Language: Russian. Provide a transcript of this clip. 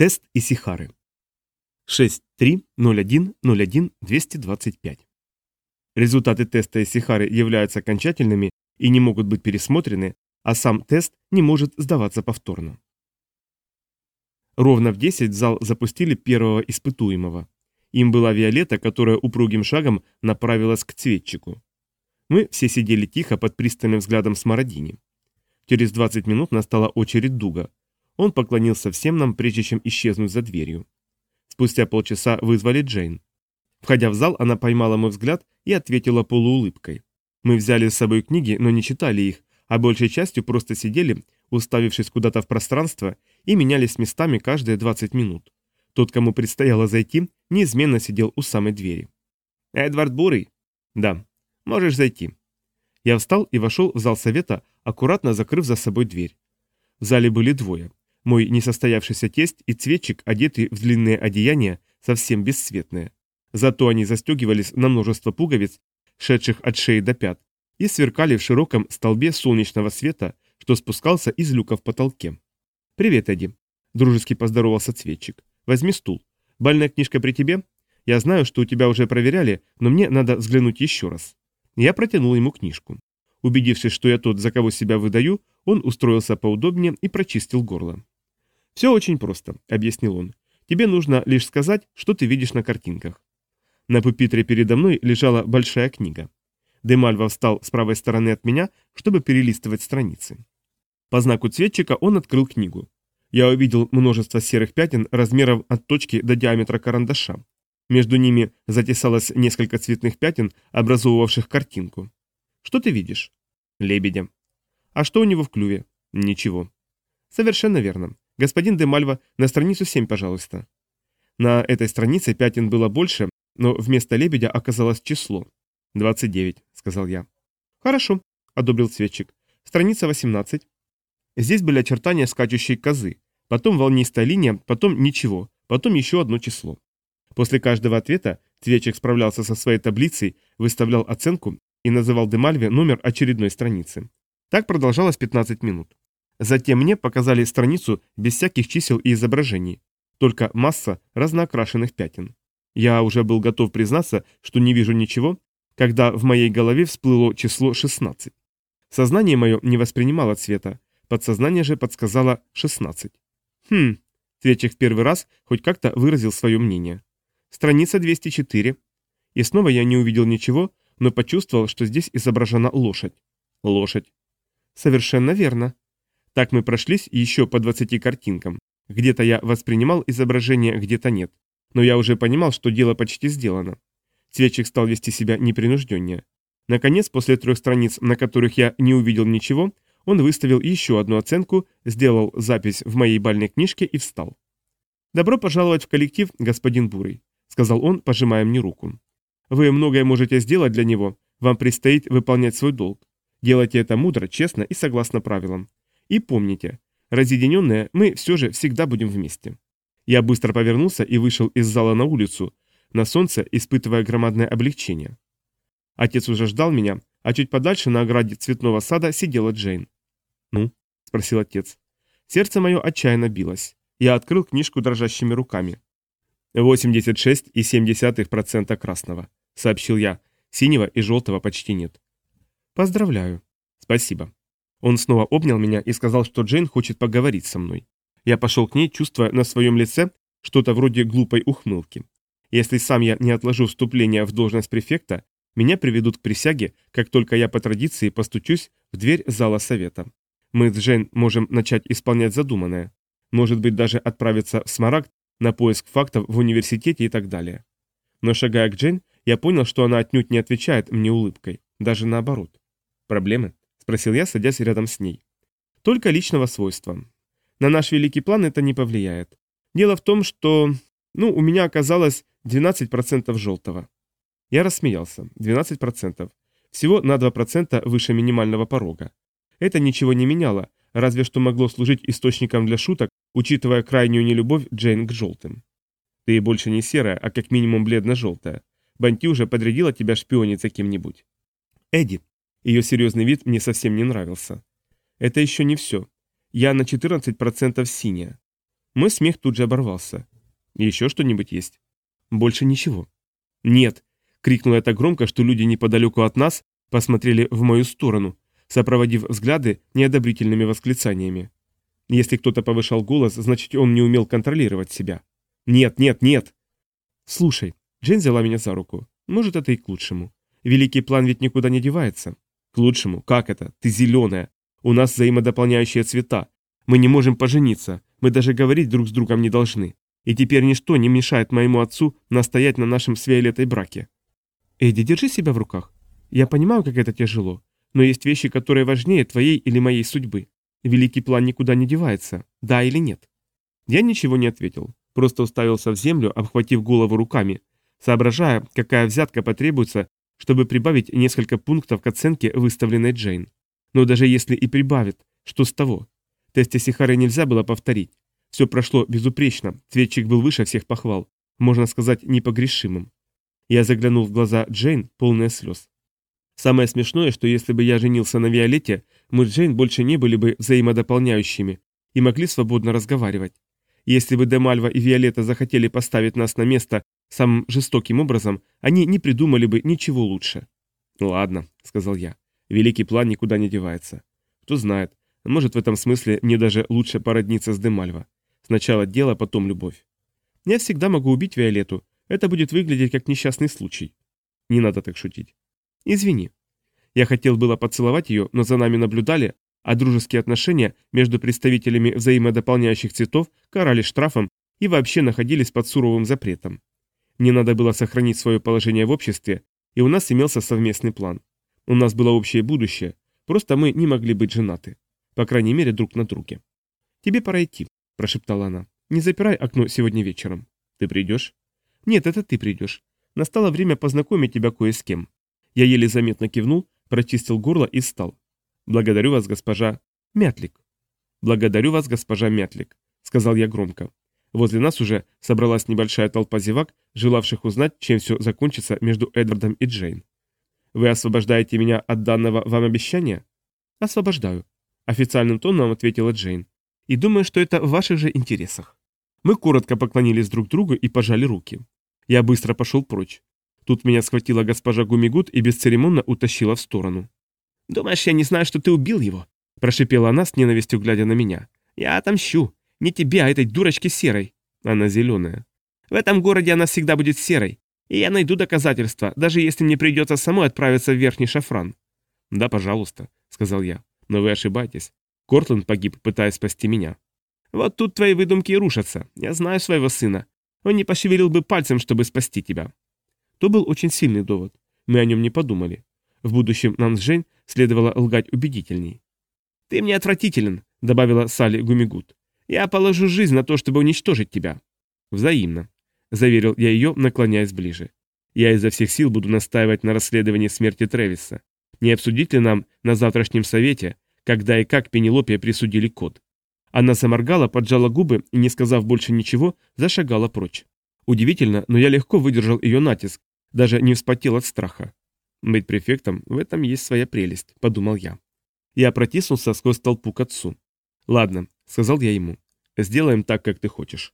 Тест Исихары. 6.3.01.01.225. Результаты теста Исихары являются окончательными и не могут быть пересмотрены, а сам тест не может сдаваться повторно. Ровно в 10 в зал запустили первого испытуемого. Им была Виолетта, которая упругим шагом направилась к цветчику. Мы все сидели тихо под пристальным взглядом Смородини. Через 20 минут настала очередь Дуга. Он поклонился всем нам, прежде чем исчезнуть за дверью. Спустя полчаса вызвали Джейн. Входя в зал, она поймала мой взгляд и ответила полуулыбкой. Мы взяли с собой книги, но не читали их, а большей частью просто сидели, уставившись куда-то в пространство, и менялись местами каждые 20 минут. Тот, кому предстояло зайти, неизменно сидел у самой двери. «Эдвард Бурый?» «Да. Можешь зайти». Я встал и вошел в зал совета, аккуратно закрыв за собой дверь. В зале были двое. Мой несостоявшийся тесть и цветчик, одетый в длинные одеяния, совсем бесцветные. Зато они застегивались на множество пуговиц, шедших от шеи до пят, и сверкали в широком столбе солнечного света, что спускался из люка в потолке. «Привет, Эдди», — дружески поздоровался цветчик. «Возьми стул. Бальная книжка при тебе? Я знаю, что у тебя уже проверяли, но мне надо взглянуть еще раз». Я протянул ему книжку. Убедившись, что я тот, за кого себя выдаю, он устроился поудобнее и прочистил горло. «Все очень просто», — объяснил он. «Тебе нужно лишь сказать, что ты видишь на картинках». На пупитре передо мной лежала большая книга. Демальва встал с правой стороны от меня, чтобы перелистывать страницы. По знаку цветчика он открыл книгу. Я увидел множество серых пятен размеров от точки до диаметра карандаша. Между ними затесалось несколько цветных пятен, образовывавших картинку. Что ты видишь? Лебедя. А что у него в клюве? Ничего. Совершенно верно. Господин Демальва, на страницу 7, пожалуйста. На этой странице пятен было больше, но вместо лебедя оказалось число. 29, сказал я. Хорошо, одобрил цветчик. Страница 18. Здесь были очертания скачущей козы, потом волнистая линия, потом ничего, потом еще одно число. После каждого ответа цветчик справлялся со своей таблицей, выставлял оценку и называл Демальве номер очередной страницы. Так продолжалось 15 минут. Затем мне показали страницу без всяких чисел и изображений, только масса разноокрашенных пятен. Я уже был готов признаться, что не вижу ничего, когда в моей голове всплыло число 16. Сознание мое не воспринимало цвета, подсознание же подсказало 16. Хм, Цветчик в первый раз хоть как-то выразил свое мнение. Страница 204. И снова я не увидел ничего, но почувствовал, что здесь изображена лошадь. Лошадь. Совершенно верно. Так мы прошлись еще по 20 картинкам. Где-то я воспринимал изображение, где-то нет. Но я уже понимал, что дело почти сделано. Цветчик стал вести себя непринужденнее. Наконец, после трех страниц, на которых я не увидел ничего, он выставил еще одну оценку, сделал запись в моей бальной книжке и встал. «Добро пожаловать в коллектив, господин Бурый», — сказал он, пожимая мне руку. «Вы многое можете сделать для него, вам предстоит выполнять свой долг. Делайте это мудро, честно и согласно правилам. И помните, разъединенные мы все же всегда будем вместе. Я быстро повернулся и вышел из зала на улицу, на солнце, испытывая громадное облегчение. Отец уже ждал меня, а чуть подальше на ограде цветного сада сидела Джейн. «Ну?» – спросил отец. Сердце мое отчаянно билось. Я открыл книжку дрожащими руками. «86,7% красного», – сообщил я. «Синего и желтого почти нет». «Поздравляю». «Спасибо». Он снова обнял меня и сказал, что Джейн хочет поговорить со мной. Я пошел к ней, чувствуя на своем лице что-то вроде глупой ухмылки. Если сам я не отложу вступление в должность префекта, меня приведут к присяге, как только я по традиции постучусь в дверь зала совета. Мы с Джейн можем начать исполнять задуманное. Может быть, даже отправиться в Смарагд на поиск фактов в университете и так далее. Но шагая к Джейн, я понял, что она отнюдь не отвечает мне улыбкой. Даже наоборот. Проблемы? Спросил я, садясь рядом с ней. Только личного свойства. На наш великий план это не повлияет. Дело в том, что... Ну, у меня оказалось 12% желтого. Я рассмеялся. 12%. Всего на 2% выше минимального порога. Это ничего не меняло, разве что могло служить источником для шуток, учитывая крайнюю нелюбовь Джейн к желтым. Ты больше не серая, а как минимум бледно-желтая. Банти уже подрядила тебя шпионить за кем-нибудь. Эдди, ее серьезный вид мне совсем не нравился. Это еще не все. Я на 14% синяя. Мой смех тут же оборвался. Еще что-нибудь есть? Больше ничего. Нет, крикнул я так громко, что люди неподалеку от нас посмотрели в мою сторону, сопроводив взгляды неодобрительными восклицаниями. Если кто-то повышал голос, значит он не умел контролировать себя. Нет, нет, нет. Слушай, Джейн взяла меня за руку. Может, это и к лучшему. Великий план ведь никуда не девается. К лучшему. Как это? Ты зеленая. У нас взаимодополняющие цвета. Мы не можем пожениться. Мы даже говорить друг с другом не должны. И теперь ничто не мешает моему отцу настоять на нашем с Виолеттой браке. Эдди, держи себя в руках. Я понимаю, как это тяжело. Но есть вещи, которые важнее твоей или моей судьбы. Великий план никуда не девается. Да или нет? Я ничего не ответил. Просто уставился в землю, обхватив голову руками, соображая, какая взятка потребуется, чтобы прибавить несколько пунктов к оценке, выставленной Джейн. Но даже если и прибавит, что с того? Тесте Сихары нельзя было повторить. Все прошло безупречно, цветчик был выше всех похвал, можно сказать, непогрешимым. Я заглянул в глаза Джейн, полные слез. Самое смешное, что если бы я женился на Виолетте, мы с Джейн больше не были бы взаимодополняющими и могли свободно разговаривать. Если бы Демальва и Виолетта захотели поставить нас на место самым жестоким образом, они не придумали бы ничего лучше. «Ладно», — сказал я, — «великий план никуда не девается. Кто знает, может в этом смысле мне даже лучше породниться с Демальва. Сначала дело, потом любовь. Я всегда могу убить Виолетту, это будет выглядеть как несчастный случай. Не надо так шутить. Извини. Я хотел было поцеловать ее, но за нами наблюдали, а дружеские отношения между представителями взаимодополняющих цветов карали штрафом и вообще находились под суровым запретом. Мне надо было сохранить свое положение в обществе, и у нас имелся совместный план. У нас было общее будущее, просто мы не могли быть женаты. По крайней мере, друг на друге. «Тебе пора идти», – прошептала она. «Не запирай окно сегодня вечером. Ты придешь?» «Нет, это ты придешь. Настало время познакомить тебя кое с кем». Я еле заметно кивнул, прочистил горло и встал. «Благодарю вас, госпожа Мятлик». «Благодарю вас, госпожа Мятлик», — сказал я громко. Возле нас уже собралась небольшая толпа зевак, желавших узнать, чем все закончится между Эдвардом и Джейн. «Вы освобождаете меня от данного вам обещания?» «Освобождаю», — официальным тоном ответила Джейн. «И думаю, что это в ваших же интересах». Мы коротко поклонились друг другу и пожали руки. Я быстро пошел прочь. Тут меня схватила госпожа Гумигут и бесцеремонно утащила в сторону. «Думаешь, я не знаю, что ты убил его?» – прошипела она с ненавистью, глядя на меня. «Я отомщу. Не тебе, а этой дурочке серой». Она зеленая. «В этом городе она всегда будет серой. И я найду доказательства, даже если мне придется самой отправиться в Верхний Шафран». «Да, пожалуйста», — сказал я. «Но вы ошибаетесь. Кортленд погиб, пытаясь спасти меня». «Вот тут твои выдумки и рушатся. Я знаю своего сына. Он не пошевелил бы пальцем, чтобы спасти тебя». То был очень сильный довод. Мы о нем не подумали. В будущем нам с Жень следовало лгать убедительней. «Ты мне отвратителен», — добавила Салли Гумигут. «Я положу жизнь на то, чтобы уничтожить тебя». «Взаимно», — заверил я ее, наклоняясь ближе. «Я изо всех сил буду настаивать на расследовании смерти Тревиса. Не обсудить ли нам на завтрашнем совете, когда и как Пенелопе присудили код?» Она заморгала, поджала губы и, не сказав больше ничего, зашагала прочь. Удивительно, но я легко выдержал ее натиск, даже не вспотел от страха. Быть префектом – в этом есть своя прелесть, подумал я. Я протиснулся сквозь толпу к отцу. Ладно, сказал я ему, сделаем так, как ты хочешь.